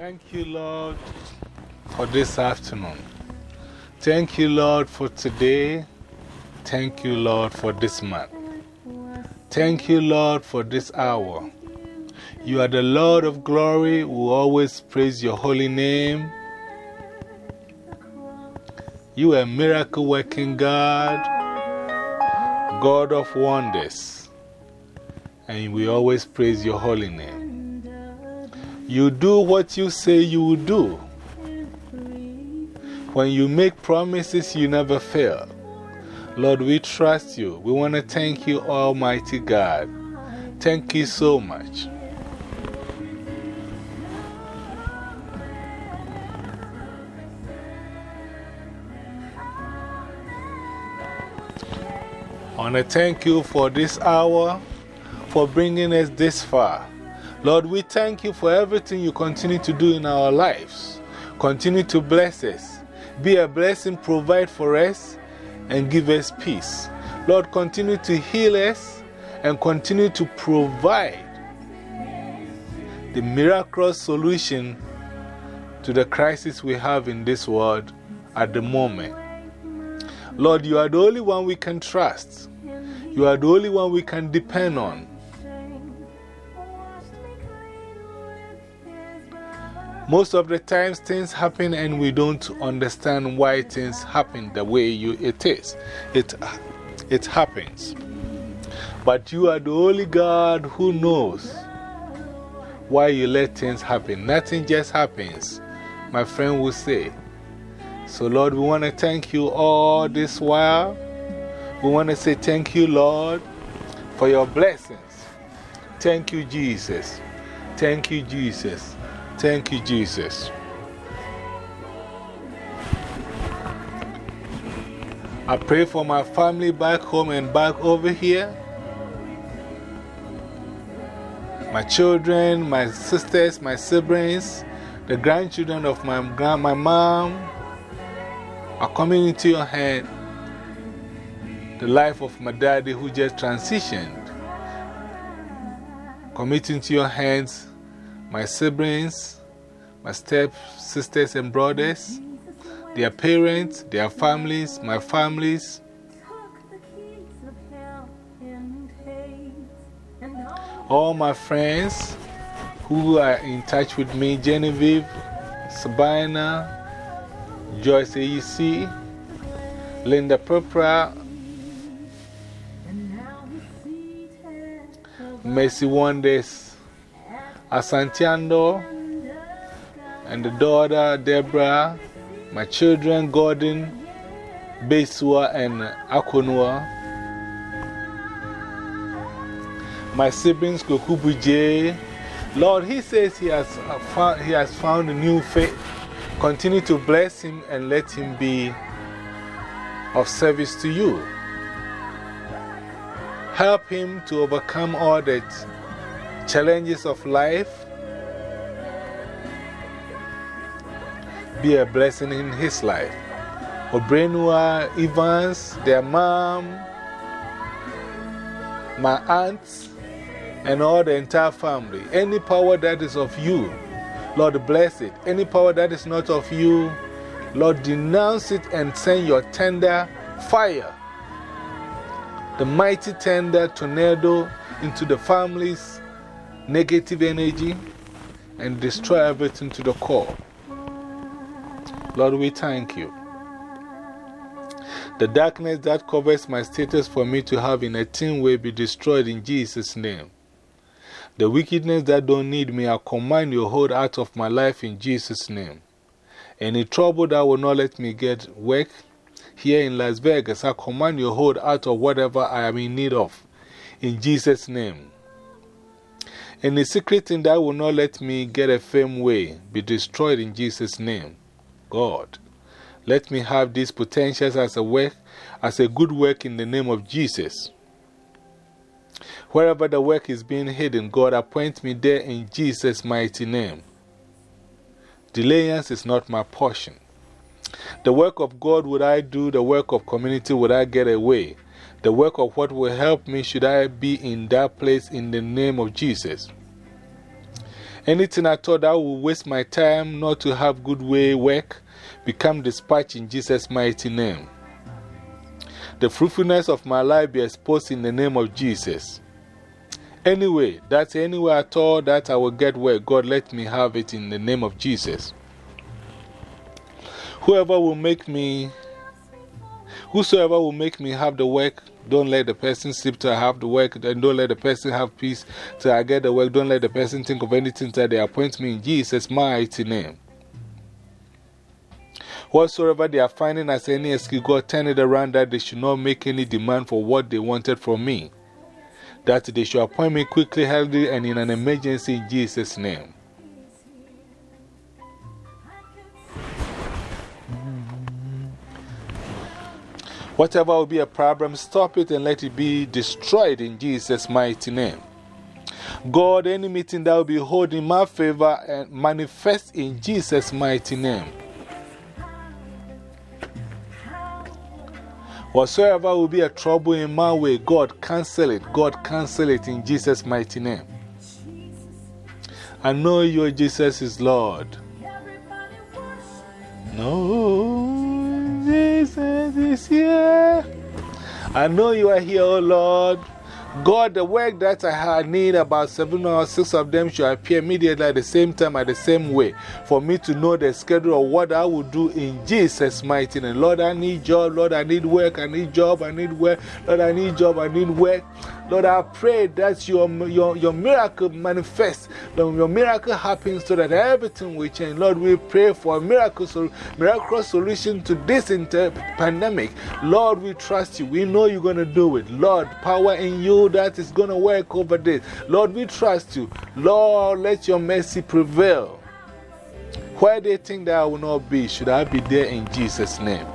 Thank you, Lord, for this afternoon. Thank you, Lord, for today. Thank you, Lord, for this month. Thank you, Lord, for this hour. You are the Lord of glory. We always praise your holy name. You are a miracle working God, God of wonders. And we always praise your holy name. You do what you say you will do. When you make promises, you never fail. Lord, we trust you. We want to thank you, Almighty God. Thank you so much. I want to thank you for this hour, for bringing us this far. Lord, we thank you for everything you continue to do in our lives. Continue to bless us. Be a blessing, provide for us, and give us peace. Lord, continue to heal us and continue to provide the miraculous solution to the crisis we have in this world at the moment. Lord, you are the only one we can trust. You are the only one we can depend on. Most of the times things happen and we don't understand why things happen the way you, it is. It, it happens. But you are the only God who knows why you let things happen. Nothing just happens, my friend will say. So, Lord, we want to thank you all this while. We want to say thank you, Lord, for your blessings. Thank you, Jesus. Thank you, Jesus. Thank you, Jesus. I pray for my family back home and back over here. My children, my sisters, my siblings, the grandchildren of my, grand, my mom are coming into your hand. The life of my daddy who just transitioned. Commit to your hands my siblings, my step sisters and brothers, their parents, their families, my families. All my friends who are in touch with me Genevieve, Sabina, Joyce AEC, Linda Pepra, Mercy Wonders, Asantiando, and the daughter Deborah, my children Gordon, Besua, and Akonua. My siblings Kokubu J. Lord, he says he has, uh, found, he has found a new faith. Continue to bless him and let him be of service to you. Help him to overcome all the challenges of life. Be a blessing in his life. Obrenua Evans, their mom, my aunts, and all the entire family. Any power that is of you, Lord, bless it. Any power that is not of you, Lord, denounce it and send your tender fire, the mighty tender tornado into the family's negative energy and destroy everything to the core. Lord, we thank you. The darkness that covers my status for me to have in a teen will be destroyed in Jesus' name. The wickedness that don't need me, I command you hold out of my life in Jesus' name. Any trouble that will not let me get work here in Las Vegas, I command you hold out of whatever I am in need of in Jesus' name. Any secret thing that will not let me get a firm way be destroyed in Jesus' name. God, let me have these potentials as a work, as a good work in the name of Jesus. Wherever the work is being hidden, God, appoint me there in Jesus' mighty name. Delayance is not my portion. The work of God would I do, the work of community would I get away. The work of what will help me should I be in that place in the name of Jesus. Anything I thought that would waste my time not to have good way work, become dispatched in Jesus' mighty name. The fruitfulness of my life be exposed in the name of Jesus. Anyway, that's anywhere at all that I will get work. God, let me have it in the name of Jesus. Whoever will make me, whosoever will make me have the work, don't let the person sleep till I have the work, and don't let the person have peace till I get the work. Don't let the person think of anything till they appoint me in Jesus' mighty name. Whatsoever they are finding as any excuse, God turn it around that they should not make any demand for what they wanted from me that they should appoint me quickly, healthy, and in an emergency in Jesus' name. Whatever will be a problem, stop it and let it be destroyed in Jesus' mighty name. God, any meeting that will be holding my favor and manifest in Jesus' mighty name. Whatsoever will be a trouble in my way, God cancel it. God cancel it in Jesus' mighty name. I know your Jesus is Lord. No, I know you are here, oh Lord. God, the work that I had need about seven or six of them should appear immediately at the same time, at the same way, for me to know the schedule of what I will do in Jesus' mighty name. Lord, I need job. Lord, I need work. I need job. I need work. Lord, I need job. I need work. Lord, I pray that your, your, your miracle manifests, your miracle happens so that everything will change. Lord, we pray for a miracle, so, miraculous solution to this pandemic. Lord, we trust you. We know you're going to do it. Lord, power in you that is going to work over this. Lord, we trust you. Lord, let your mercy prevail. Where they think that I will not be, should I be there in Jesus' name?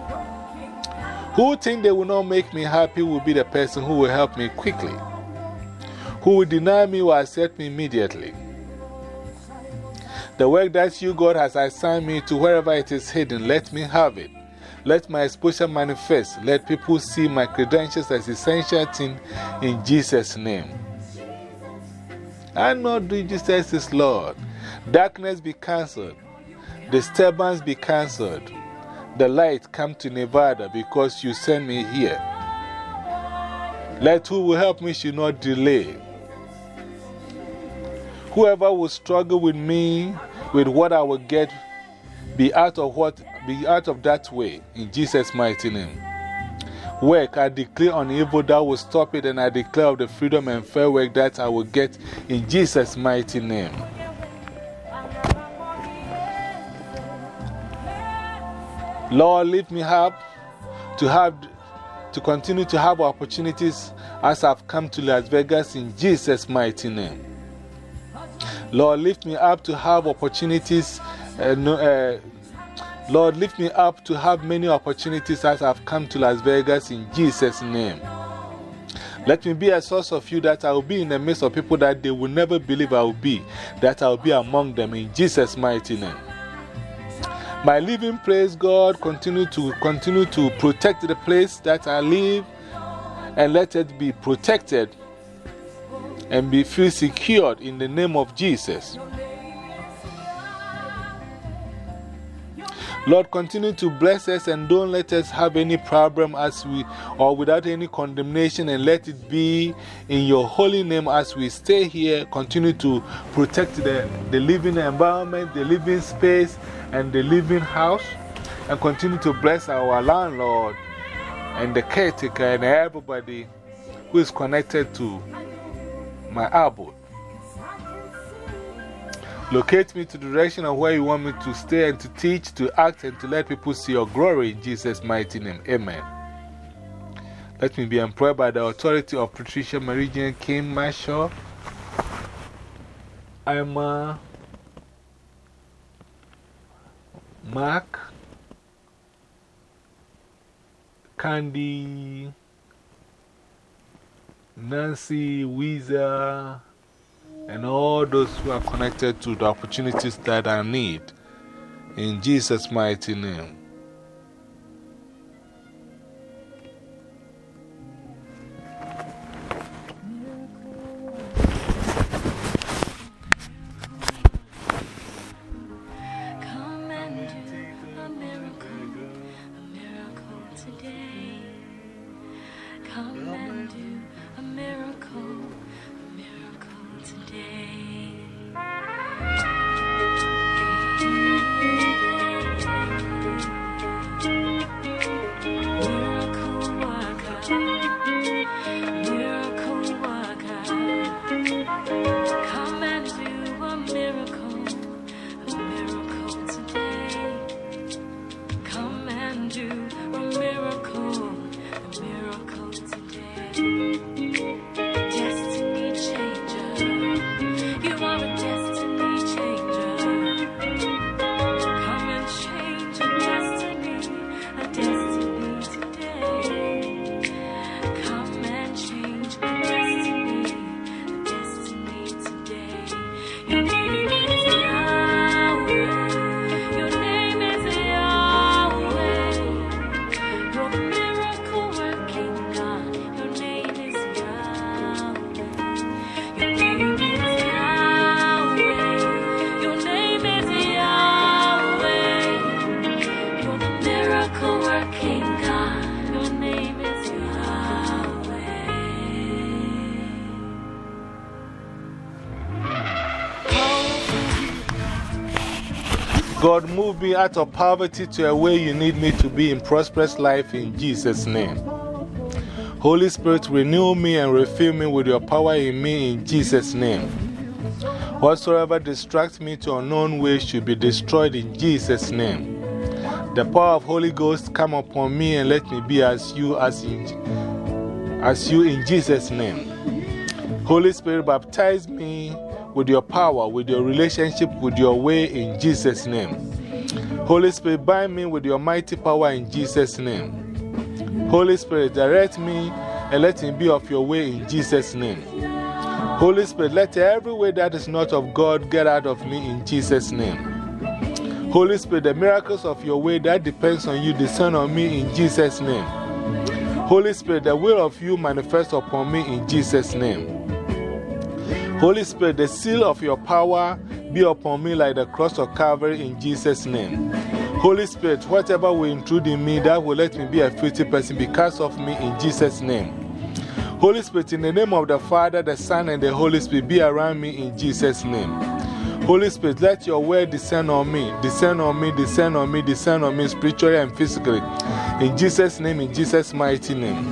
Who think they will not make me happy will be the person who will help me quickly. Who will deny me will accept me immediately. The work that you, God, has assigned me to wherever it is hidden, let me have it. Let my exposure manifest. Let people see my credentials as essential thing in Jesus' name. I know Jesus is Lord. Darkness be cancelled. Disturbance be cancelled the light come to Nevada because you sent me here. Let who will help me should not delay. Whoever will struggle with me, with what I will get, be out of, what, be out of that way, in Jesus' mighty name. Work, I declare on evil that will stop it, and I declare of the freedom and fair work that I will get in Jesus' mighty name. Lord, lift me up to, have, to continue to have opportunities as I've come to Las Vegas in Jesus' mighty name. Lord, lift me up to have opportunities. Uh, no, uh, Lord, lift me up to have many opportunities as I've come to Las Vegas in Jesus' name. Let me be a source of you that I will be in the midst of people that they will never believe I will be, that I will be among them in Jesus' mighty name. My living place, God, continue to, continue to protect the place that I live and let it be protected and be feel secured in the name of Jesus. Lord, continue to bless us and don't let us have any problem as we, or without any condemnation, and let it be in your holy name as we stay here. Continue to protect the, the living environment, the living space, and the living house, and continue to bless our landlord and the caretaker and everybody who is connected to my abode. Locate me to the direction of where you want me to stay and to teach, to act, and to let people see your glory in Jesus' mighty name. Amen. Let me be employed by the authority of Patricia Meridian King Marshall. I'm Mark, Candy, Nancy, Weezer, and all those who are connected to the opportunities that I need. In Jesus' mighty name. Move me out of poverty to a way you need me to be in prosperous life in Jesus' name. Holy Spirit, renew me and refill me with your power in me in Jesus' name. Whatsoever distracts me to unknown ways should be destroyed in Jesus' name. The power of Holy Ghost come upon me and let me be as you, as, in, as you in Jesus' name. Holy Spirit, baptize me with your power, with your relationship, with your way in Jesus' name. Holy Spirit, bind me with your mighty power in Jesus' name. Holy Spirit, direct me and let me be of your way in Jesus' name. Holy Spirit, let every way that is not of God get out of me in Jesus' name. Holy Spirit, the miracles of your way that depends on you descend on me in Jesus' name. Holy Spirit, the will of you manifest upon me in Jesus' name. Holy Spirit, the seal of your power be upon me like the cross of Calvary in Jesus' name. Holy Spirit, whatever will intrude in me that will let me be a filthy person because of me in Jesus' name. Holy Spirit, in the name of the Father, the Son, and the Holy Spirit, be around me in Jesus' name. Holy Spirit, let your word descend on me, descend on me, descend on me, descend on me spiritually and physically. In Jesus' name, in Jesus' mighty name.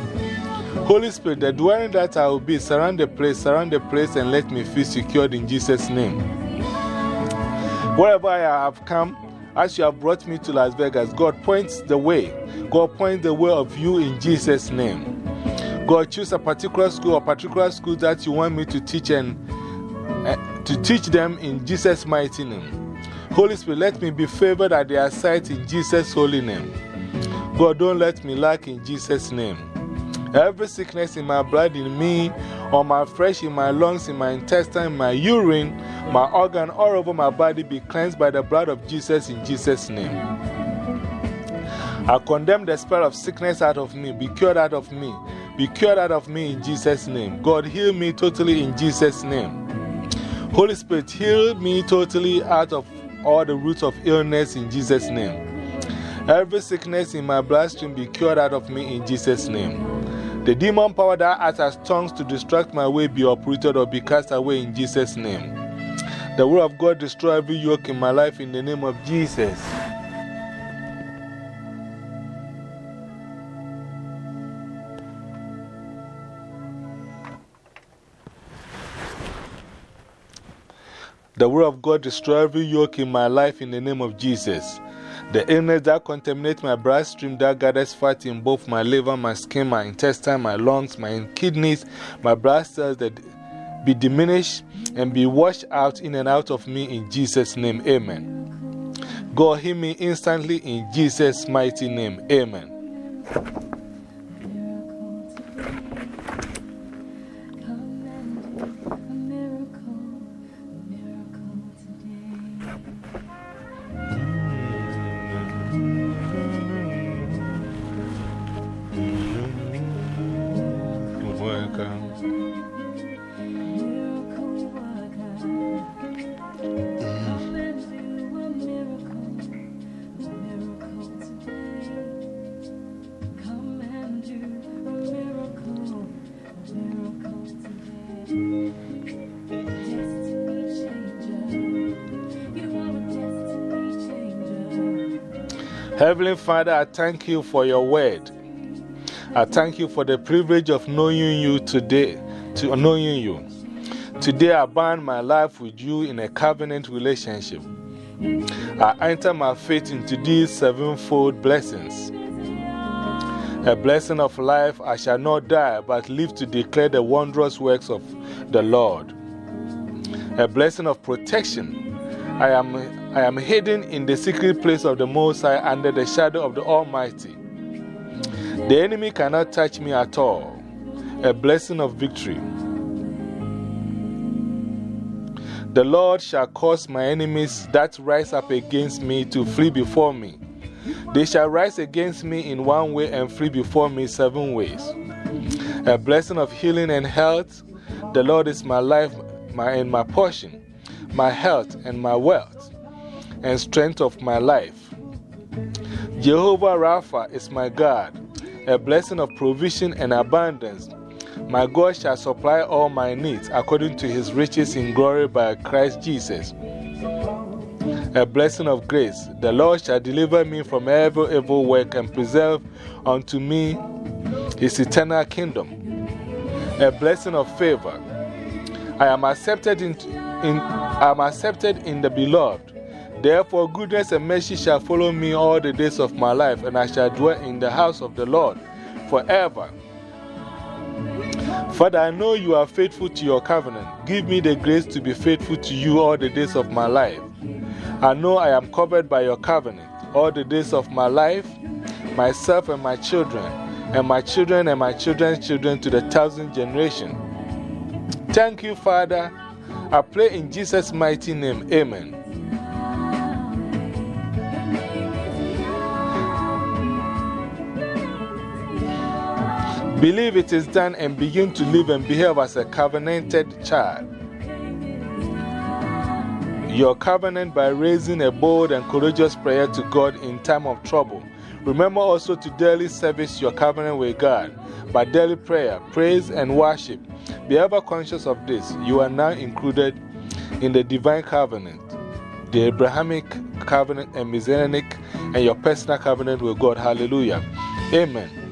Holy Spirit, the dwelling that I will be, surround the place, surround the place, and let me feel secured in Jesus' name. Wherever I have come, as you have brought me to Las Vegas, God points the way. God points the way of you in Jesus' name. God, choose a particular school or particular school that you want me to teach and uh, to teach them in Jesus' mighty name. Holy Spirit, let me be favored at their sight in Jesus' holy name. God, don't let me lack in Jesus' name. Every sickness in my blood, in me, or my flesh, in my lungs, in my intestine, in my urine, my organ, all over my body be cleansed by the blood of Jesus in Jesus' name. I condemn the spirit of sickness out of me, be cured out of me, be cured out of me in Jesus' name. God, heal me totally in Jesus' name. Holy Spirit, heal me totally out of all the roots of illness in Jesus' name. Every sickness in my bloodstream be cured out of me in Jesus' name. The demon power that acts as tongues to distract my way be uprooted or be cast away in Jesus' name. The word of God destroy every yoke in my life in the name of Jesus. The word of God destroy every yoke in my life in the name of Jesus. The illness that contaminates my bloodstream that gathers fat in both my liver, my skin, my intestine, my lungs, my kidneys, my blood cells that be diminished and be washed out in and out of me in Jesus' name. Amen. God, heal me instantly in Jesus' mighty name. Amen. Heavenly Father, I thank you for your word. I thank you for the privilege of knowing you today, to knowing you. Today I bind my life with you in a covenant relationship. I enter my faith into these sevenfold blessings. A blessing of life, I shall not die, but live to declare the wondrous works of the Lord. A blessing of protection, I am, I am hidden in the secret place of the Most High under the shadow of the Almighty. The enemy cannot touch me at all. A blessing of victory. The Lord shall cause my enemies that rise up against me to flee before me. They shall rise against me in one way and flee before me seven ways. A blessing of healing and health. The Lord is my life my, and my portion, my health and my wealth, and strength of my life. Jehovah Rapha is my God, a blessing of provision and abundance my God shall supply all my needs according to his riches in glory by Christ Jesus. A blessing of grace. The Lord shall deliver me from every evil work and preserve unto me his eternal kingdom. A blessing of favor. I am accepted in, in, I am accepted in the beloved. Therefore, goodness and mercy shall follow me all the days of my life, and I shall dwell in the house of the Lord forever. Father, I know you are faithful to your covenant. Give me the grace to be faithful to you all the days of my life. I know I am covered by your covenant all the days of my life, myself and my children, and my children and my children's children to the thousand generation. Thank you, Father. I pray in Jesus' mighty name. Amen. Believe it is done and begin to live and behave as a covenanted child. Your covenant by raising a bold and courageous prayer to God in time of trouble. Remember also to daily service your covenant with God by daily prayer, praise, and worship. Be ever conscious of this. You are now included in the divine covenant, the Abrahamic covenant and Messianic, and your personal covenant with God. Hallelujah. Amen.